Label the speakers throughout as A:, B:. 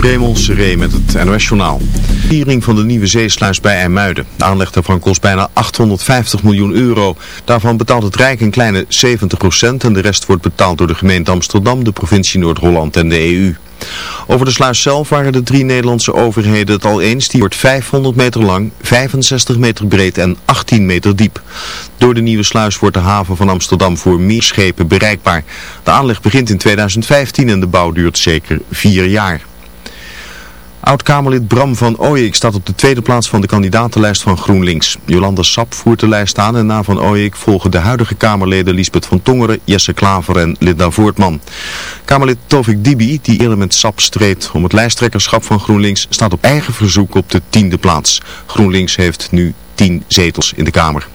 A: Raymond Seré met het NOS-journaal. Viering van de nieuwe zeesluis bij IJmuiden. De aanleg daarvan kost bijna 850 miljoen euro. Daarvan betaalt het Rijk een kleine 70 procent en de rest wordt betaald door de gemeente Amsterdam, de provincie Noord-Holland en de EU. Over de sluis zelf waren de drie Nederlandse overheden het al eens. Die wordt 500 meter lang, 65 meter breed en 18 meter diep. Door de nieuwe sluis wordt de haven van Amsterdam voor meer schepen bereikbaar. De aanleg begint in 2015 en de bouw duurt zeker vier jaar. Oud-Kamerlid Bram van Ooyek staat op de tweede plaats van de kandidatenlijst van GroenLinks. Jolanda Sap voert de lijst aan en na Van Ooyek volgen de huidige Kamerleden Lisbeth van Tongeren, Jesse Klaver en Linda Voortman. Kamerlid Tovik Dibi, die eerder met Sap streed om het lijsttrekkerschap van GroenLinks, staat op eigen verzoek op de tiende plaats. GroenLinks heeft nu tien zetels in de Kamer.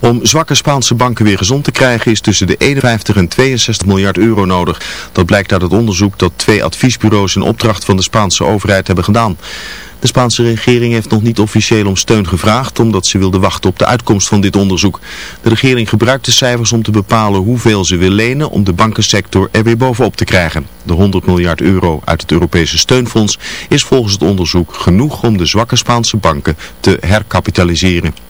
A: Om zwakke Spaanse banken weer gezond te krijgen is tussen de 51 en 62 miljard euro nodig. Dat blijkt uit het onderzoek dat twee adviesbureaus in opdracht van de Spaanse overheid hebben gedaan. De Spaanse regering heeft nog niet officieel om steun gevraagd omdat ze wilde wachten op de uitkomst van dit onderzoek. De regering gebruikt de cijfers om te bepalen hoeveel ze wil lenen om de bankensector er weer bovenop te krijgen. De 100 miljard euro uit het Europese steunfonds is volgens het onderzoek genoeg om de zwakke Spaanse banken te herkapitaliseren.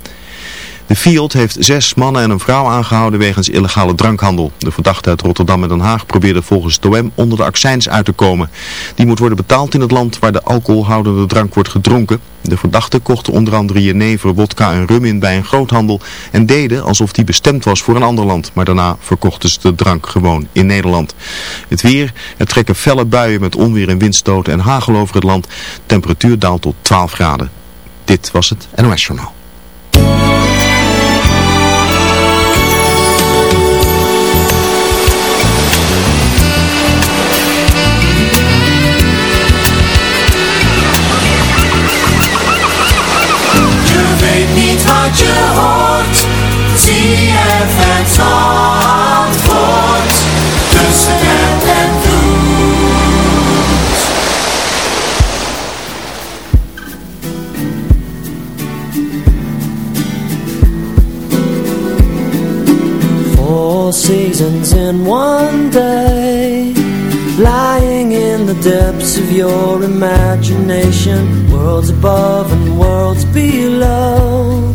A: De Fiat heeft zes mannen en een vrouw aangehouden wegens illegale drankhandel. De verdachte uit Rotterdam en Den Haag probeerde volgens het OM onder de accijns uit te komen. Die moet worden betaald in het land waar de alcoholhoudende drank wordt gedronken. De verdachte kochten onder andere jenever, wodka en rum in bij een groothandel en deden alsof die bestemd was voor een ander land. Maar daarna verkochten ze de drank gewoon in Nederland. Het weer, er trekken felle buien met onweer en windstoten en hagel over het land. Temperatuur daalt tot 12 graden. Dit was het NOS Journaal.
B: Four seasons in one day. Lying in the depths of your imagination Worlds above and worlds below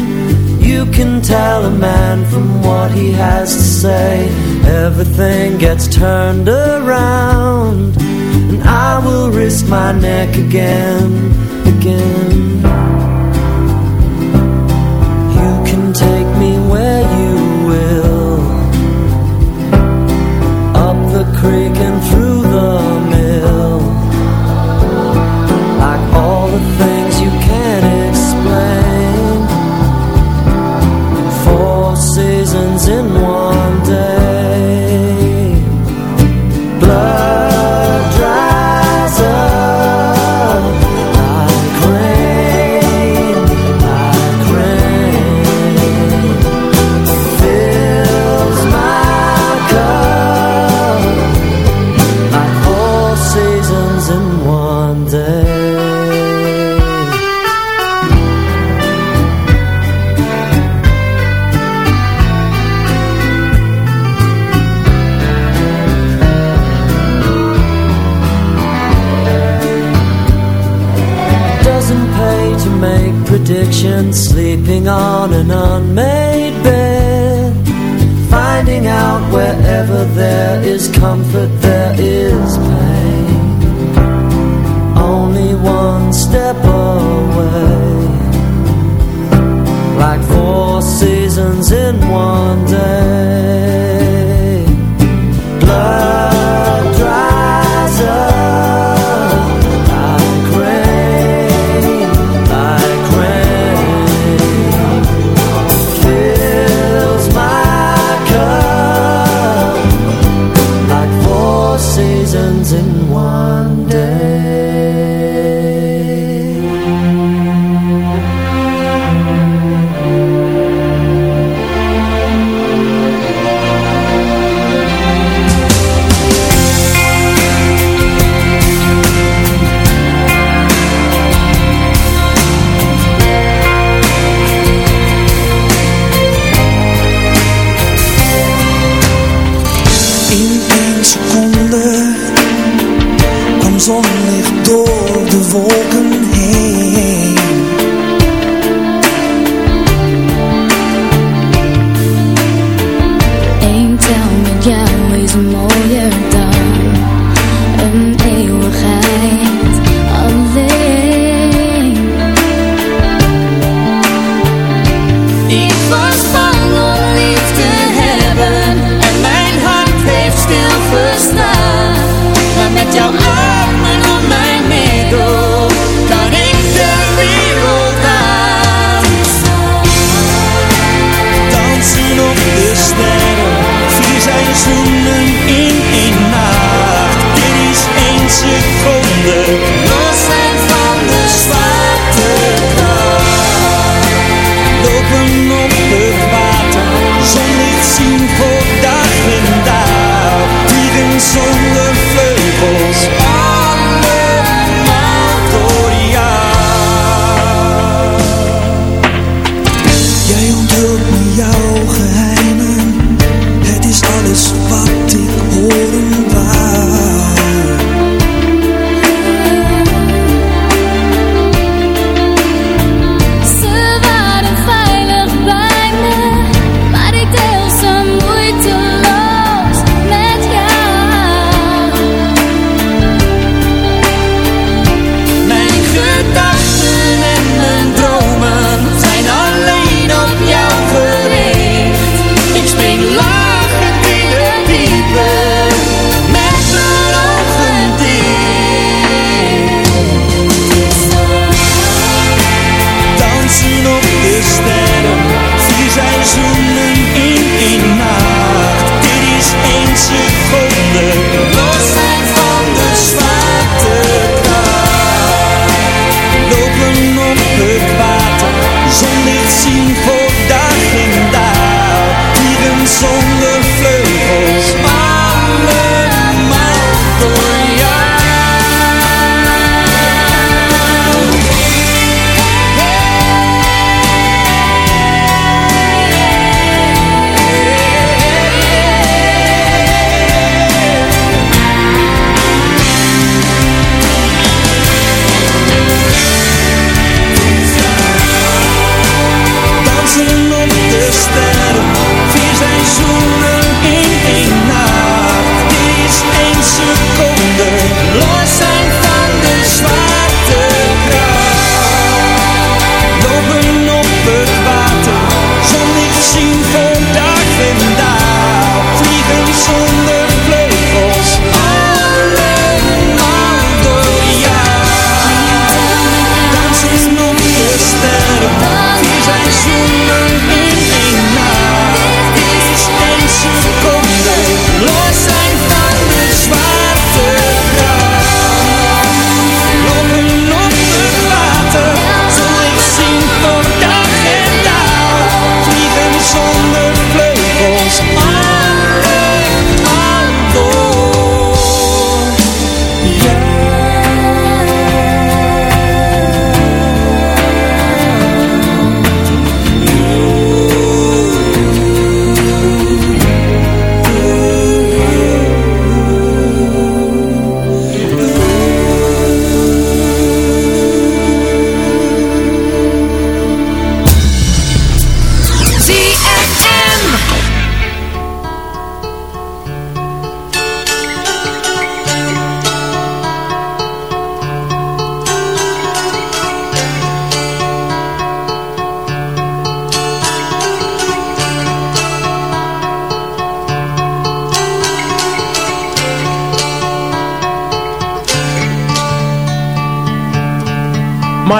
B: can tell a man from what he has to say. Everything gets turned around And I will risk my neck again, again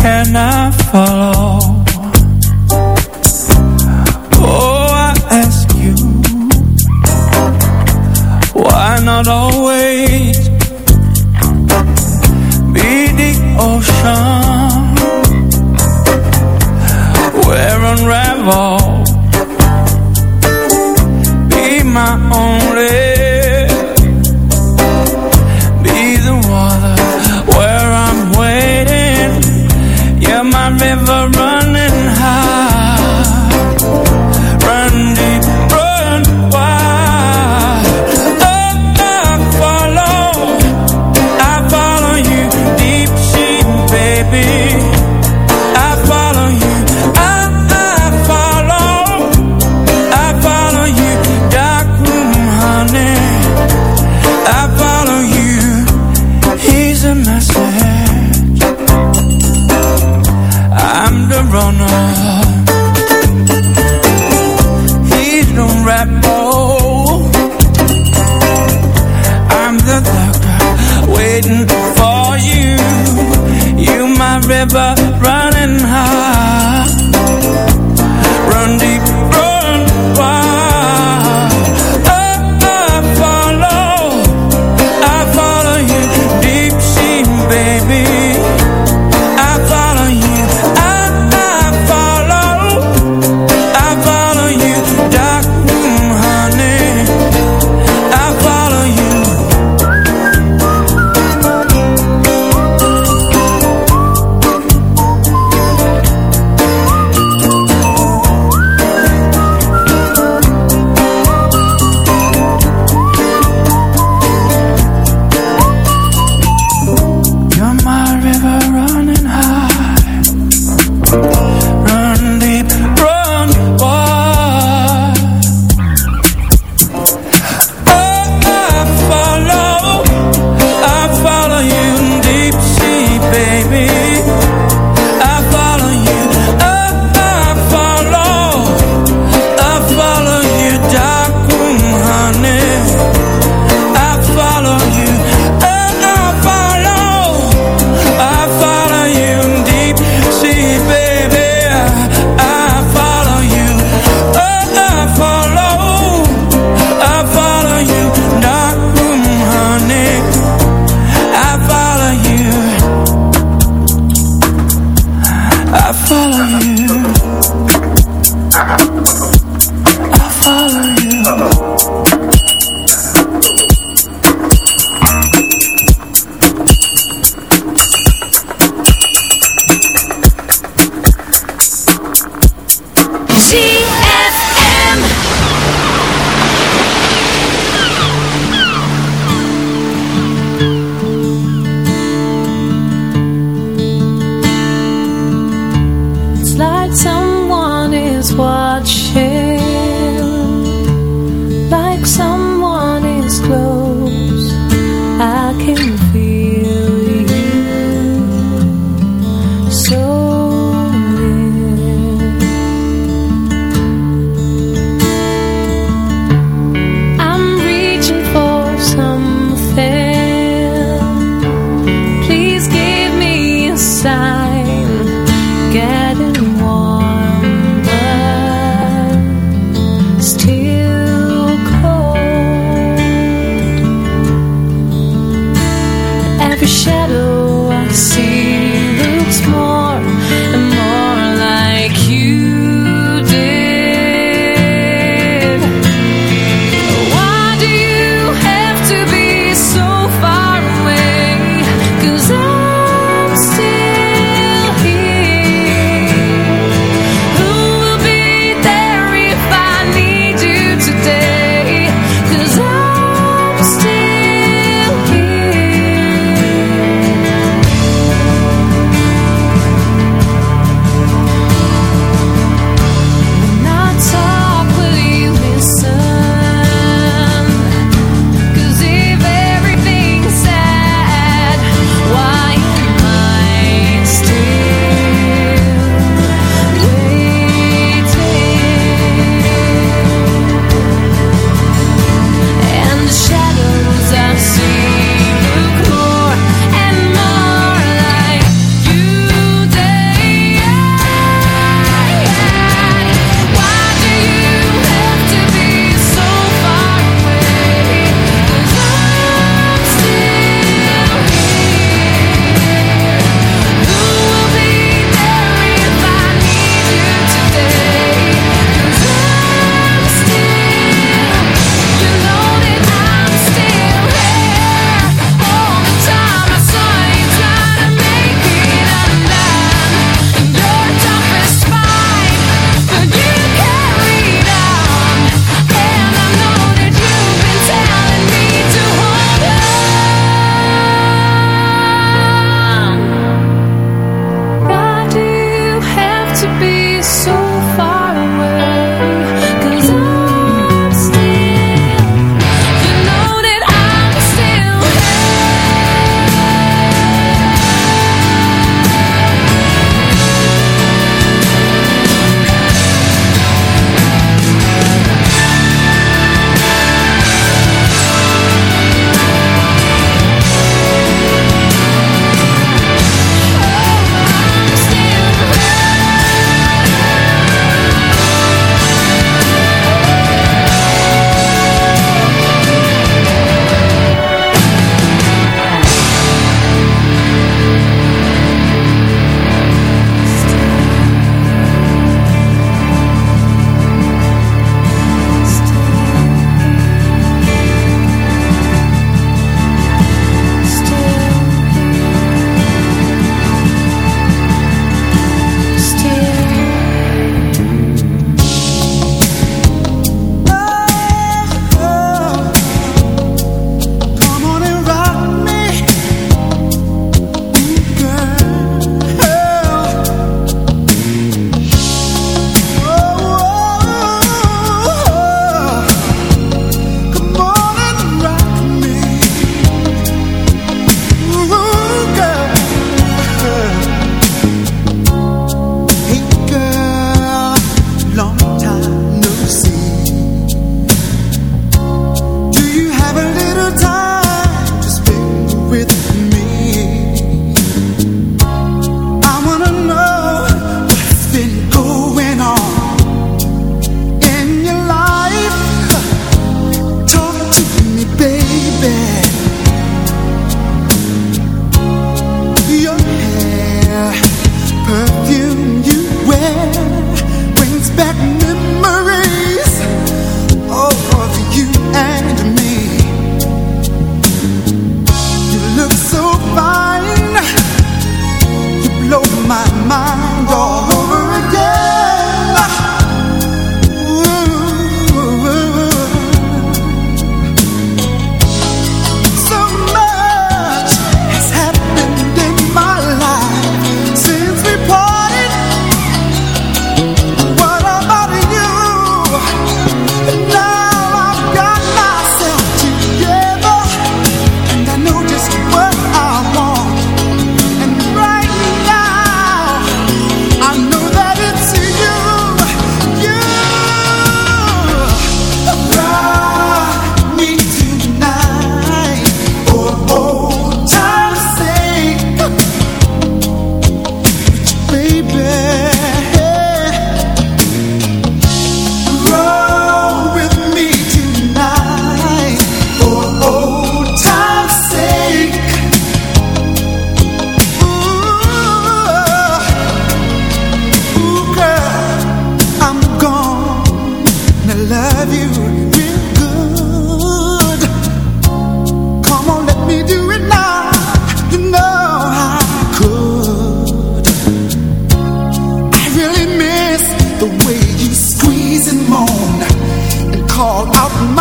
C: can I follow?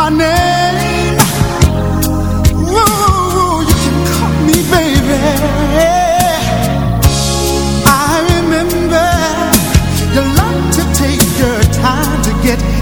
C: my name. You can call me baby. I remember you
D: like to take your time to get.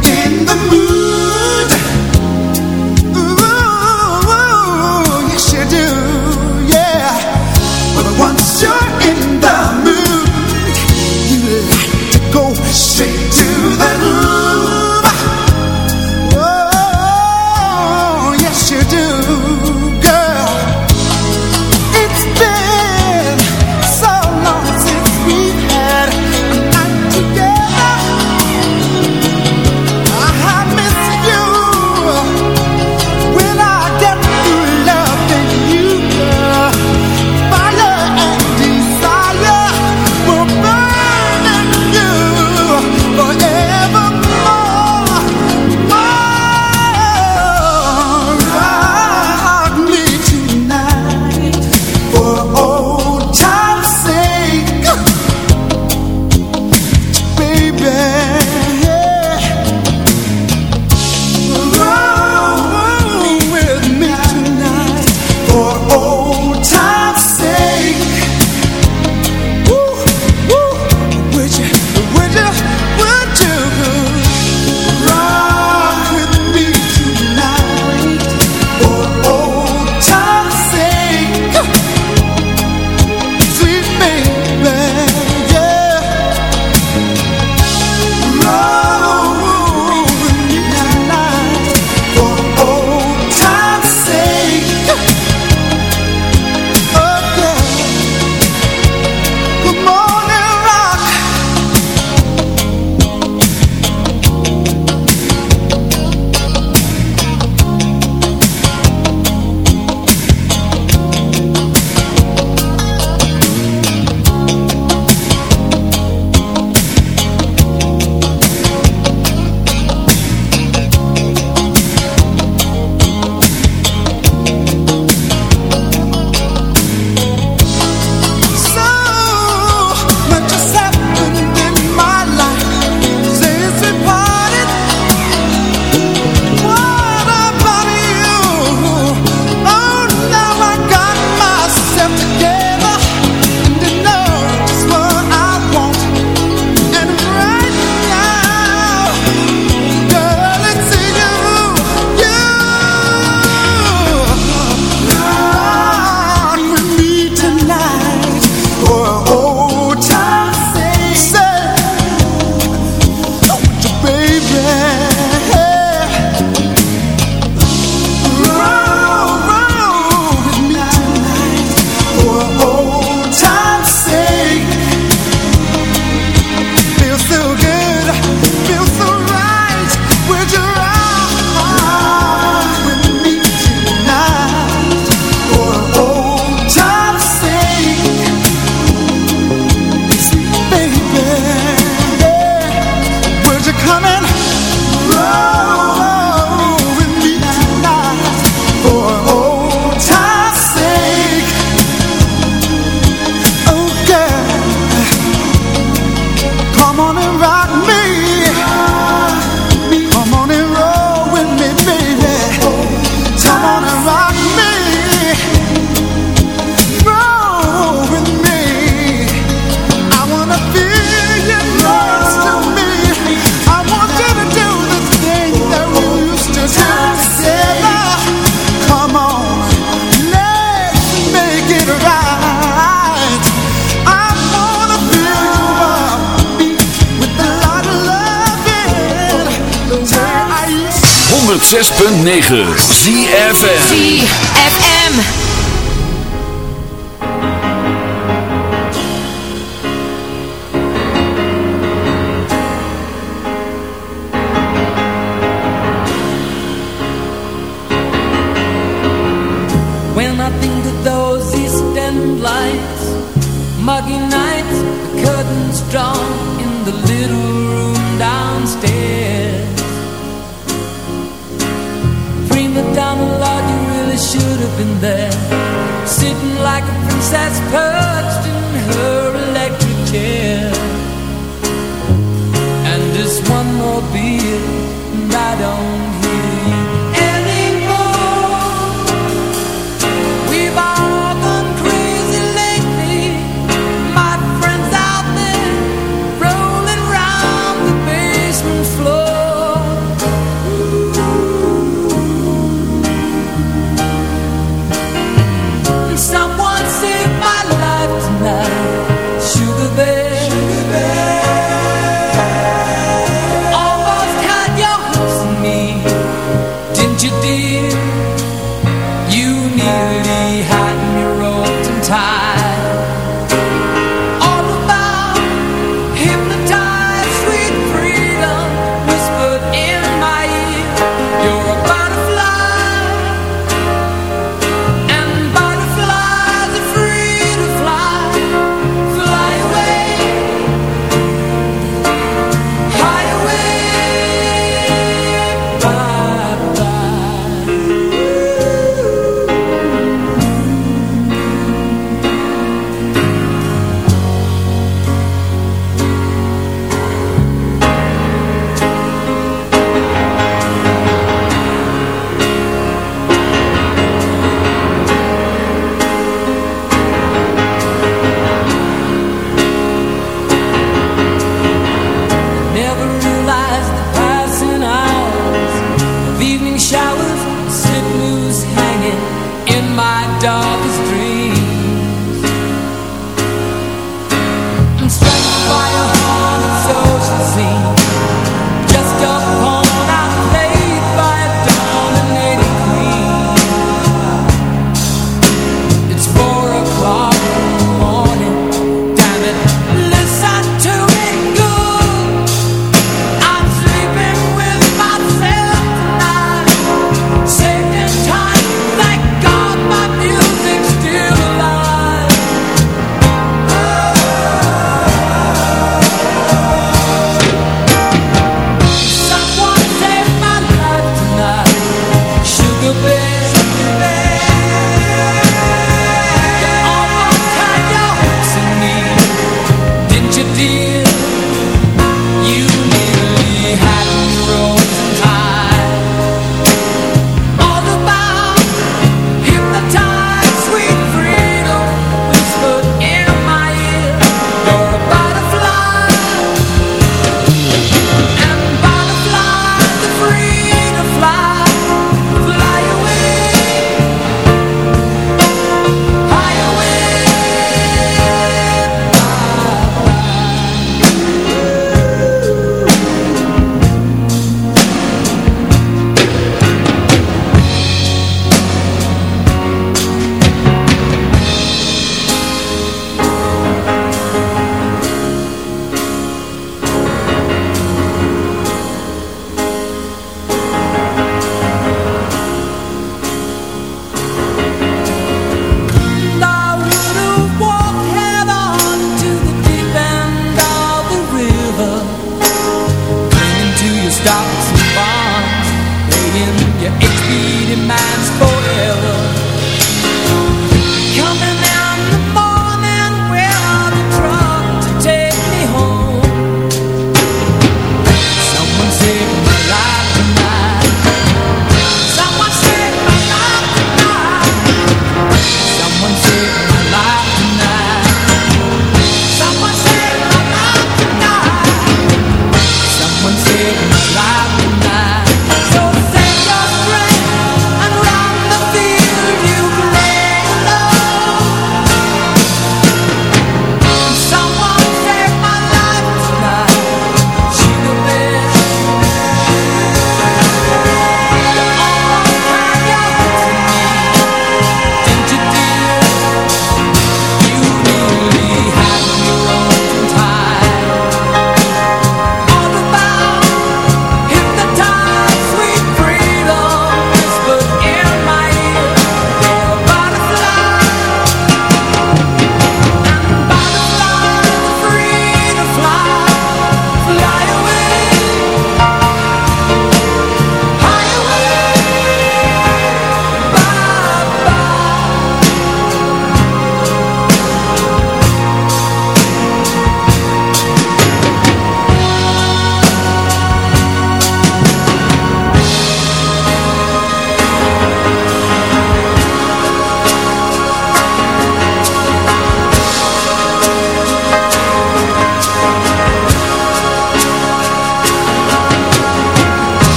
D: 106.9 ZFM ZFM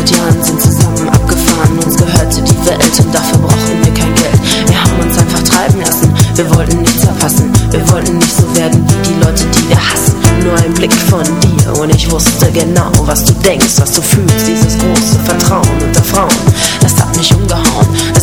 D: seit Jahren sind zusammen abgefahren. Uns gehörte die Welt und dafür brauchten wir kein Geld. Wir haben uns einfach treiben lassen, wir wollten nichts erfassen Wir wollten nicht so werden wie die Leute, die wir hassen. Nur ein Blick von dir und ich wusste genau, was du
E: denkst, was du fühlst. Dieses große Vertrauen unter Frauen